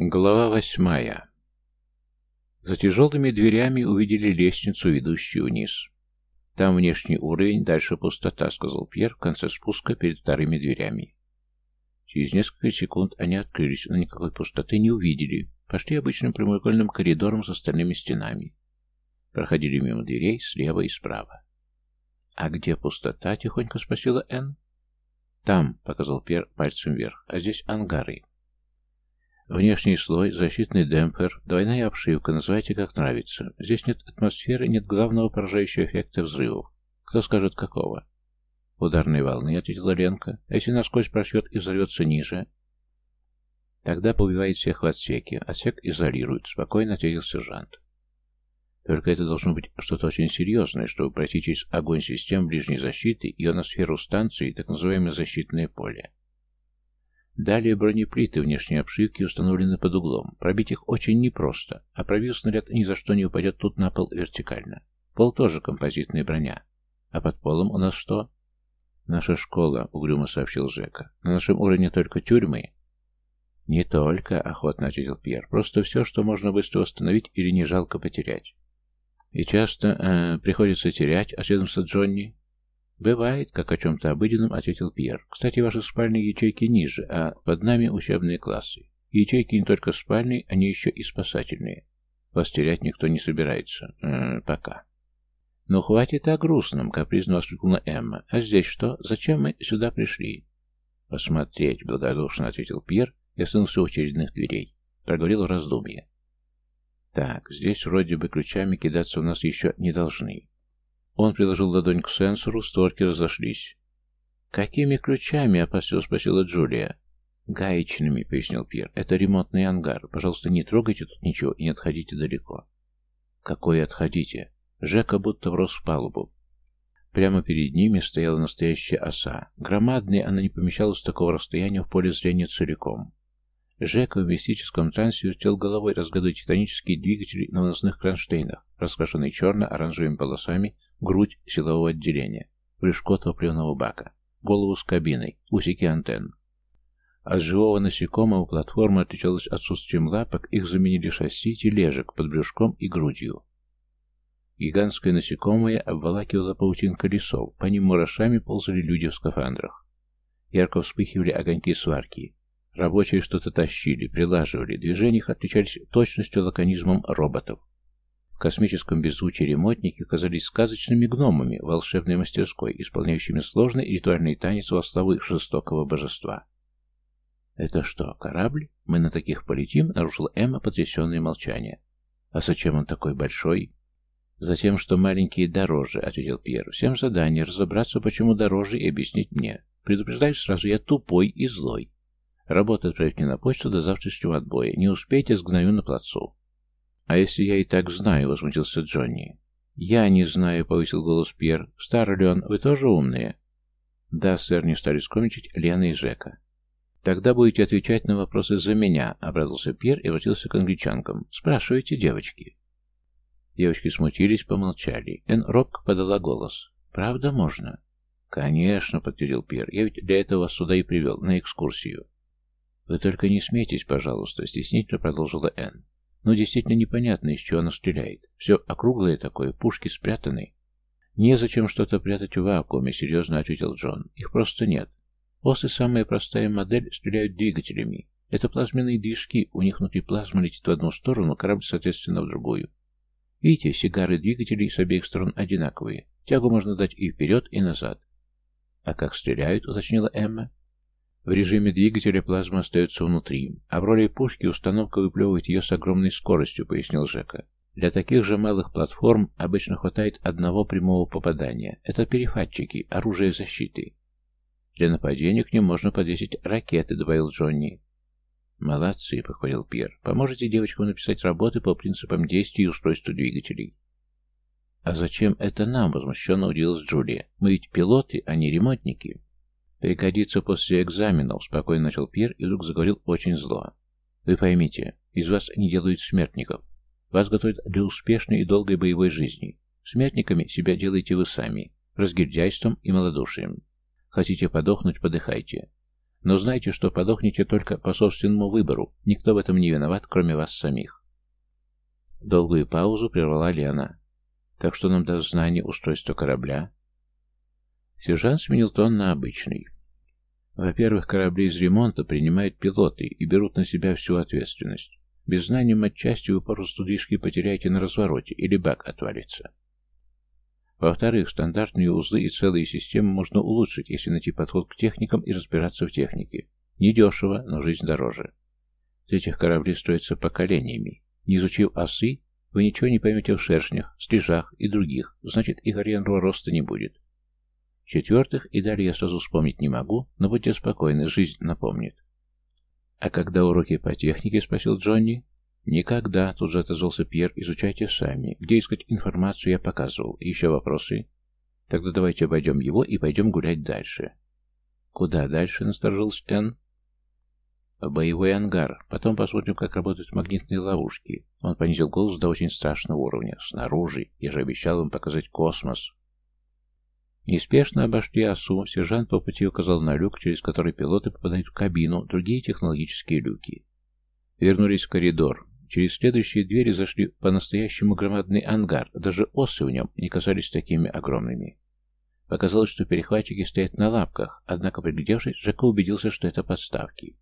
Глава восьмая. За тяжелыми дверями увидели лестницу, ведущую вниз. Там внешний уровень, дальше пустота, сказал Пьер в конце спуска перед вторыми дверями. Через несколько секунд они открылись, но никакой пустоты не увидели. Пошли обычным прямоугольным коридором с остальными стенами. Проходили мимо дверей слева и справа. «А где пустота?» — тихонько спросила Энн. «Там», — показал Пьер пальцем вверх, — «а здесь ангары». Внешний слой, защитный демпфер, двойная обшивка, называйте как нравится. Здесь нет атмосферы, нет главного поражающего эффекта взрывов. Кто скажет, какого? Ударной волны, ответила Ленка. А если насквозь прошьет и взорвется ниже? Тогда поубивает всех в отсеке. Отсек изолирует, спокойно ответил сержант. Только это должно быть что-то очень серьезное, чтобы пройти через огонь систем ближней защиты, ионосферу станции, так называемое защитное поле. Далее бронеплиты внешней обшивки установлены под углом. Пробить их очень непросто, а пробив снаряд ни за что не упадет тут на пол вертикально. Пол тоже композитная броня. А под полом у нас что? Наша школа, угрюмо сообщил Жека. На нашем уровне только тюрьмы. Не только, охотно ответил Пьер. Просто все, что можно быстро восстановить или не жалко потерять. И часто э, приходится терять, осведомился Джонни. «Бывает, как о чем-то обыденном», — ответил Пьер. «Кстати, ваши спальные ячейки ниже, а под нами учебные классы. Ячейки не только спальные, они еще и спасательные. Вас терять никто не собирается. М -м, пока». «Ну, хватит о грустном», — капризно воскликнула Эмма. «А здесь что? Зачем мы сюда пришли?» «Посмотреть», — благодушно ответил Пьер и остановился у очередных дверей. Проговорил раздумье. «Так, здесь вроде бы ключами кидаться у нас еще не должны. Он приложил ладонь к сенсору, створки разошлись. «Какими ключами?» — опасливо спросила Джулия. «Гаечными», — пояснил Пьер. «Это ремонтный ангар. Пожалуйста, не трогайте тут ничего и не отходите далеко». «Какое отходите?» Жека будто врос в палубу. Прямо перед ними стояла настоящая оса. Громадная она не помещалась с такого расстояния в поле зрения целиком. Жека в мистическом трансе вертел головой, разгадывая титанические двигатели на выносных кронштейнах, раскрашенные черно-оранжевыми полосами грудь силового отделения, брюшко топливного бака, голову с кабиной, усики антенн. От живого насекомого платформа отличалась отсутствием лапок, их заменили шасси тележек под брюшком и грудью. Гигантское насекомое обволакивало паутинка лесов, по ним мурашами ползали люди в скафандрах. Ярко вспыхивали огоньки сварки. Рабочие что-то тащили, прилаживали, их отличались точностью лаконизмом роботов. В космическом беззвучии ремонтники казались сказочными гномами волшебной мастерской, исполняющими сложный ритуальный танец во славу жестокого божества. «Это что, корабль? Мы на таких полетим?» — нарушила Эмма потрясенное молчание. «А зачем он такой большой?» «Затем, что маленькие дороже», — ответил Пьер. «Всем задание разобраться, почему дороже, и объяснить мне. Предупреждаю сразу, я тупой и злой. Работа отправить мне на почту до завтрашнего отбоя. Не успейте, сгною на плацу». «А если я и так знаю?» — возмутился Джонни. «Я не знаю», — повысил голос Пьер. «Старый ли он? Вы тоже умные?» «Да, сэр», — не стали скромничать Лена и Жека. «Тогда будете отвечать на вопросы за меня», — обрадовался Пьер и обратился к англичанкам. «Спрашивайте, девочки». Девочки смутились, помолчали. Эн робко подала голос. «Правда можно?» «Конечно», — подтвердил Пьер. «Я ведь для этого вас сюда и привел, на экскурсию». «Вы только не смейтесь, пожалуйста», — стеснительно продолжила Энн. Но действительно непонятно, из чего она стреляет. Все округлое такое, пушки спрятаны. «Незачем что-то прятать в вакууме», — серьезно ответил Джон. «Их просто нет. Осы, самая простая модель, стреляют двигателями. Это плазменные движки, у них внутри плазма летит в одну сторону, корабль, соответственно, в другую. Видите, сигары двигателей с обеих сторон одинаковые. Тягу можно дать и вперед, и назад. «А как стреляют?» — уточнила Эмма. В режиме двигателя плазма остается внутри, а в роли пушки установка выплевывает ее с огромной скоростью, пояснил Жека. Для таких же малых платформ обычно хватает одного прямого попадания. Это перехватчики, оружие защиты. Для нападения к ним можно подвесить ракеты, добавил Джонни. «Молодцы», — похвалил Пьер. «Поможете девочкам написать работы по принципам действий и устройству двигателей». «А зачем это нам?» — возмущенно удивилась Джулия. «Мы ведь пилоты, а не ремонтники». «Пригодится после экзаменов», — спокойно начал Пьер и вдруг заговорил очень зло. «Вы поймите, из вас не делают смертников. Вас готовят для успешной и долгой боевой жизни. Смертниками себя делаете вы сами, разгильдяйством и малодушием. Хотите подохнуть — подыхайте. Но знайте, что подохнете только по собственному выбору. Никто в этом не виноват, кроме вас самих. Долгую паузу прервала Лена. Так что нам даст знание устройства корабля? Сержант сменил тон на обычный. Во-первых, корабли из ремонта принимают пилоты и берут на себя всю ответственность. Без знания матчасти вы попросту движки потеряете на развороте или бак отвалится. Во-вторых, стандартные узлы и целые системы можно улучшить, если найти подход к техникам и разбираться в технике. Недешево, но жизнь дороже. В-третьих, корабли строятся поколениями. Не изучив осы, вы ничего не поймете в шершнях, стрижах и других, значит и карьерного роста не будет. В-четвертых, и далее я сразу вспомнить не могу, но будьте спокойны, жизнь напомнит. «А когда уроки по технике?» — спросил Джонни. «Никогда», — тут же отозвался Пьер, — «изучайте сами. Где искать информацию, я показывал. Еще вопросы?» «Тогда давайте обойдем его и пойдем гулять дальше». «Куда дальше?» — насторожился Энн. «В боевой ангар. Потом посмотрим, как работают магнитные ловушки». Он понизил голос до очень страшного уровня. «Снаружи. Я же обещал вам показать космос». Неспешно обошли осу, сержант по пути указал на люк, через который пилоты попадают в кабину, другие технологические люки. Вернулись в коридор. Через следующие двери зашли по-настоящему громадный ангар, даже осы в нем не казались такими огромными. Показалось, что перехватчики стоят на лапках, однако, приглядевшись, Жако убедился, что это подставки.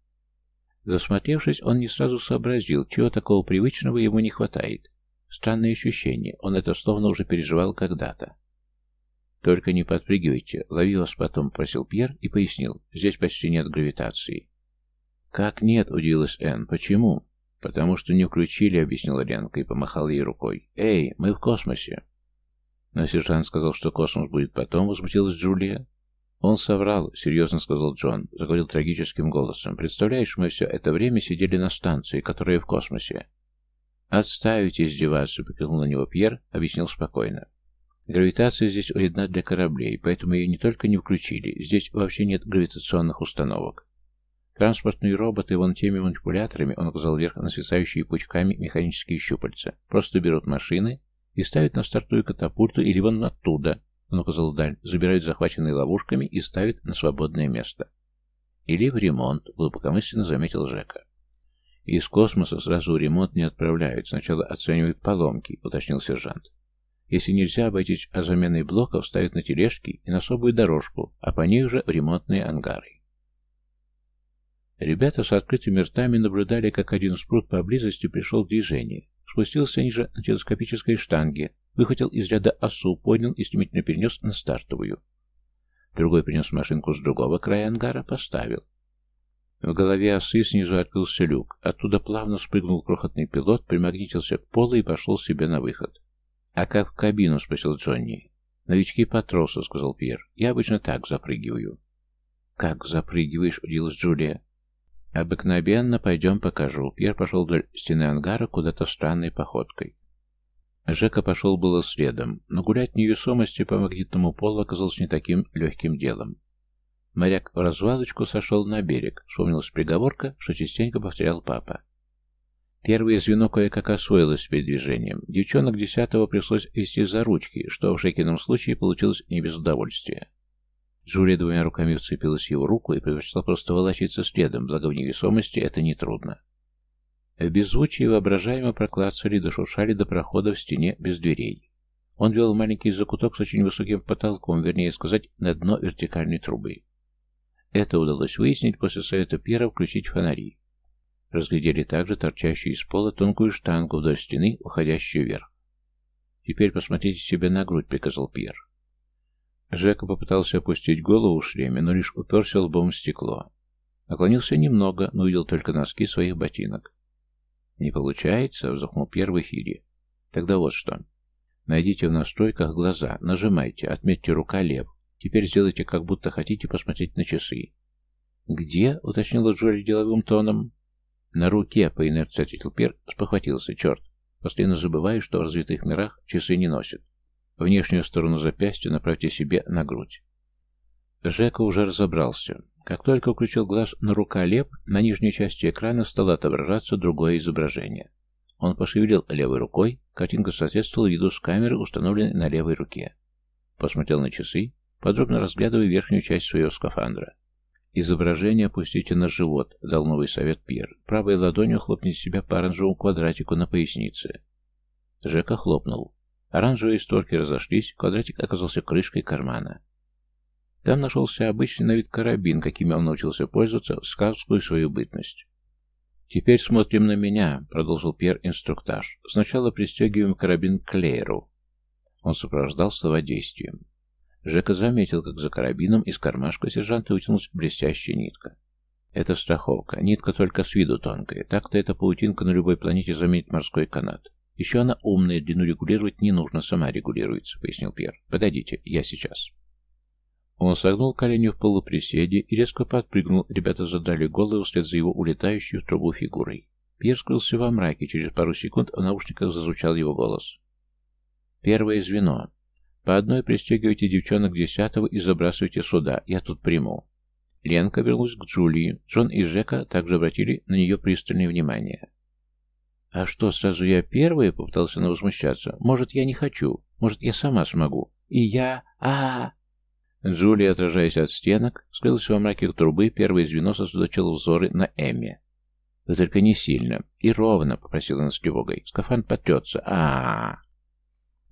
Засмотревшись, он не сразу сообразил, чего такого привычного ему не хватает. Странное ощущение, он это словно уже переживал когда-то. «Только не подпрыгивайте, лови вас потом», — просил Пьер и пояснил. «Здесь почти нет гравитации». «Как нет?» — удивилась Энн. «Почему?» «Потому что не включили», — объяснила Ленка и помахала ей рукой. «Эй, мы в космосе». Но сержант сказал, что космос будет потом, возмутилась Джулия. «Он соврал», — серьезно сказал Джон, заговорил трагическим голосом. «Представляешь, мы все это время сидели на станции, которая в космосе». «Отставите издеваться», — покинул на него Пьер, объяснил спокойно. Гравитация здесь вредна для кораблей, поэтому ее не только не включили, здесь вообще нет гравитационных установок. Транспортные роботы вон теми манипуляторами, он указал вверх на свисающие пучками механические щупальца, просто берут машины и ставят на стартую катапульту или вон оттуда, он указал вдаль, забирают захваченные ловушками и ставят на свободное место. Или в ремонт, глубокомысленно заметил Жека. Из космоса сразу ремонт не отправляют, сначала оценивают поломки, уточнил сержант. Если нельзя обойтись а заменой блоков, ставят на тележки и на особую дорожку, а по ней уже ремонтные ангары. Ребята с открытыми ртами наблюдали, как один спрут поблизости пришел в движение. Спустился ниже на телескопической штанге, выхватил из ряда осу, поднял и стремительно перенес на стартовую. Другой принес машинку с другого края ангара, поставил. В голове осы снизу открылся люк. Оттуда плавно спрыгнул крохотный пилот, примагнитился к полу и пошел себе на выход. «А как в кабину?» — спросил Джонни. «Новички по тросу», — сказал Пьер. «Я обычно так запрыгиваю». «Как запрыгиваешь?» — удивилась Джулия. «Обыкновенно, пойдем покажу». Пьер пошел вдоль стены ангара куда-то странной походкой. Жека пошел было следом, но гулять невесомости по магнитному полу оказалось не таким легким делом. Моряк в развалочку сошел на берег, вспомнилась приговорка, что частенько повторял папа. Первое звено кое-как освоилось перед движением. Девчонок десятого пришлось вести за ручки, что в Жекином случае получилось не без удовольствия. Джулия двумя руками вцепилась в его руку и предпочла просто волочиться следом, благо в невесомости это нетрудно. В беззвучии воображаемо проклацали, дошуршали до прохода в стене без дверей. Он вел маленький закуток с очень высоким потолком, вернее сказать, на дно вертикальной трубы. Это удалось выяснить после совета Пьера включить фонари. Разглядели также торчащую из пола тонкую штангу вдоль стены, уходящую вверх. «Теперь посмотрите себе на грудь», — приказал Пьер. Жека попытался опустить голову в шлеме, но лишь уперся лбом в стекло. Наклонился немного, но увидел только носки своих ботинок. «Не получается?» — вздохнул Пьер в эфире. «Тогда вот что. Найдите в настройках глаза, нажимайте, отметьте рука лев. Теперь сделайте, как будто хотите посмотреть на часы». «Где?» — уточнила Джоли деловым тоном. На руке, по инерции ответил Пер, спохватился. Черт, постоянно забываю, что в развитых мирах часы не носят. Внешнюю сторону запястья направьте себе на грудь. Жека уже разобрался. Как только включил глаз на рука Леп, на нижней части экрана стало отображаться другое изображение. Он пошевелил левой рукой, картинка соответствовала виду с камеры, установленной на левой руке. Посмотрел на часы, подробно разглядывая верхнюю часть своего скафандра. «Изображение опустите на живот», — дал новый совет Пьер. «Правой ладонью хлопните себя по оранжевому квадратику на пояснице». Жека хлопнул. Оранжевые створки разошлись, квадратик оказался крышкой кармана. Там нашелся обычный на вид карабин, каким он научился пользоваться в скаутскую свою бытность. «Теперь смотрим на меня», — продолжил Пьер инструктаж. «Сначала пристегиваем карабин к Лейеру». Он сопровождал слова действием. Жека заметил, как за карабином из кармашка сержанта вытянулась блестящая нитка. Это страховка. Нитка только с виду тонкая. Так-то эта паутинка на любой планете заменит морской канат. Еще она умная, длину регулировать не нужно, сама регулируется, пояснил Пьер. Подойдите, я сейчас. Он согнул колени в полуприседе и резко подпрыгнул. Ребята задали голову вслед за его улетающей в трубу фигурой. Пьер скрылся во мраке. Через пару секунд в наушниках зазвучал его голос. Первое звено. По одной пристегивайте девчонок десятого и забрасывайте сюда, я тут приму. Ленка вернулась к Джулии. Джон и Жека также обратили на нее пристальное внимание. «А что, сразу я первая?» — попытался она возмущаться. «Может, я не хочу. Может, я сама смогу. И я... а, -а, -а Джулия, отражаясь от стенок, скрылась во мраке трубы, первое звено сосредоточило взоры на Эмме. «Да только не сильно. И ровно», — попросила она с тревогой. «Скафан потрется. а а, -а.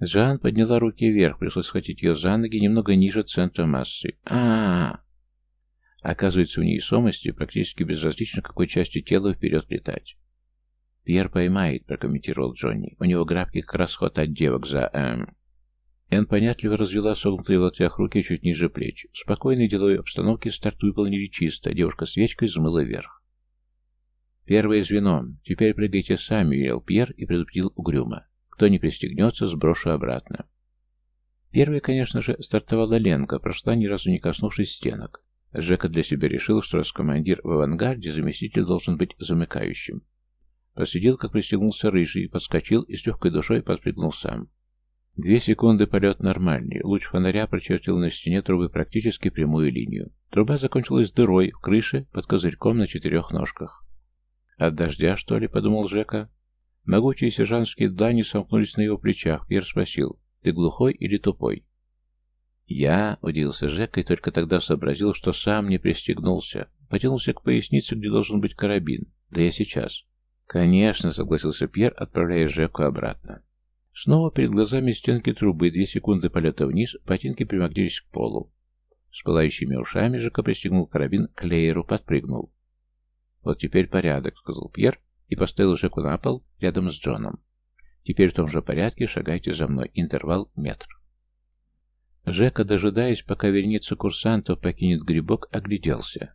Джан подняла руки вверх, пришлось схватить ее за ноги немного ниже центра массы. а а, -а. Оказывается, у невесомости практически безразлично, какой частью тела вперед летать. «Пьер поймает», — прокомментировал Джонни. «У него графики как раз хватать девок за... эм...» Энн понятливо развела согнутые в локтях руки чуть ниже плеч. В спокойной деловой обстановке старт выполнили чисто. Девушка свечкой взмыла вверх. «Первое звено. Теперь прыгайте сами», — велел Пьер и предупредил угрюмо. Кто не пристегнется, сброшу обратно. Первой, конечно же, стартовала Ленка, прошла ни разу не коснувшись стенок. Жека для себя решил, что раз командир в авангарде, заместитель должен быть замыкающим. Посидел, как пристегнулся рыжий, подскочил и с легкой душой подпрыгнул сам. Две секунды полет нормальный. Луч фонаря прочертил на стене трубы практически прямую линию. Труба закончилась дырой в крыше под козырьком на четырех ножках. «От дождя, что ли?» — подумал Жека. Могучие сержантские длани сомкнулись на его плечах. Пьер спросил, «Ты глухой или тупой?» Я, удивился Жека, и только тогда сообразил, что сам не пристегнулся. Потянулся к пояснице, где должен быть карабин. Да я сейчас. Конечно, согласился Пьер, отправляя Жеку обратно. Снова перед глазами стенки трубы, две секунды полета вниз, ботинки примагнились к полу. С пылающими ушами Жека пристегнул карабин к лееру, подпрыгнул. «Вот теперь порядок», — сказал Пьер, и поставил Жеку на пол рядом с Джоном. Теперь в том же порядке шагайте за мной. Интервал метр. Жека, дожидаясь, пока вереница курсантов покинет грибок, огляделся.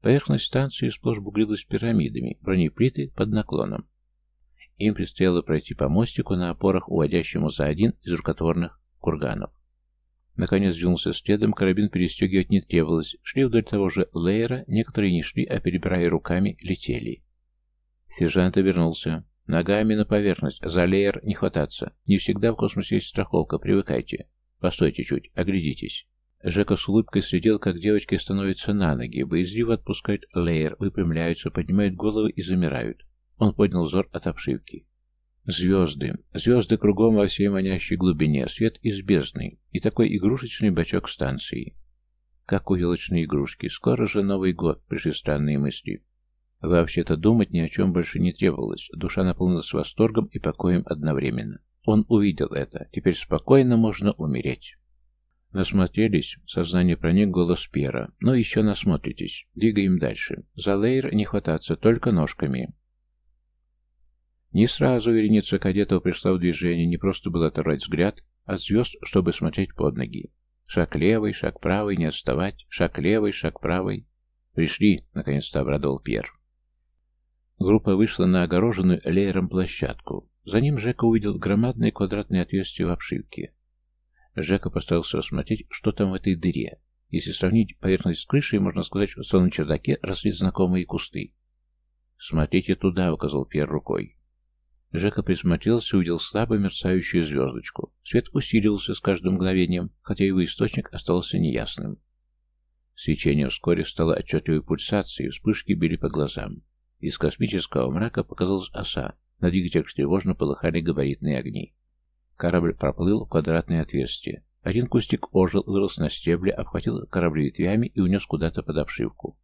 Поверхность станции сплошь бугрилась пирамидами, бронеплиты под наклоном. Им предстояло пройти по мостику на опорах, уводящему за один из рукотворных курганов. Наконец двинулся следом, карабин перестегивать не требовалось. Шли вдоль того же лейера, некоторые не шли, а перебирая руками, летели. Сержант обернулся. Ногами на поверхность, за леер не хвататься. Не всегда в космосе есть страховка, привыкайте. Постойте чуть, оглядитесь. Жека с улыбкой следил, как девочки становятся на ноги, боязливо отпускают леер, выпрямляются, поднимают головы и замирают. Он поднял взор от обшивки. Звезды. Звезды кругом во всей манящей глубине, свет из бездны и такой игрушечный бачок станции. Как у елочной игрушки. Скоро же Новый год, пришли странные мысли. Вообще-то думать ни о чем больше не требовалось. Душа наполнилась восторгом и покоем одновременно. Он увидел это. Теперь спокойно можно умереть. Насмотрелись, сознание проник голос Пьера. Но еще насмотритесь. Двигаем дальше. За лейер не хвататься, только ножками. Не сразу вереница кадетов пришла в движение, не просто было оторвать взгляд от звезд, чтобы смотреть под ноги. Шаг левый, шаг правый, не отставать, шаг левый, шаг правый. Пришли, наконец-то обрадовал Пьер. Группа вышла на огороженную леером площадку. За ним Жека увидел громадное квадратное отверстие в обшивке. Жека постарался рассмотреть, что там в этой дыре. Если сравнить поверхность с крышей, можно сказать, что самом чердаке росли знакомые кусты. «Смотрите туда», — указал Пьер рукой. Жека присмотрелся и увидел слабо мерцающую звездочку. Свет усиливался с каждым мгновением, хотя его источник остался неясным. Свечение вскоре стало отчетливой пульсацией, вспышки били по глазам. Из космического мрака показалась оса. На двигателях тревожно полыхали габаритные огни. Корабль проплыл в квадратное отверстие. Один кустик ожил, вырос на стебле, обхватил корабль ветвями и унес куда-то под обшивку.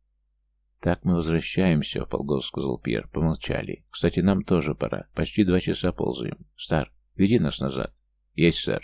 «Так мы возвращаемся», — полголос сказал Пьер. Помолчали. «Кстати, нам тоже пора. Почти два часа ползаем. Стар, веди нас назад». «Есть, сэр».